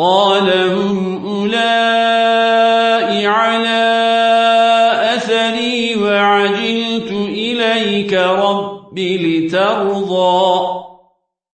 قال هم أولئي على أثري وعجلت إليك رب لترضى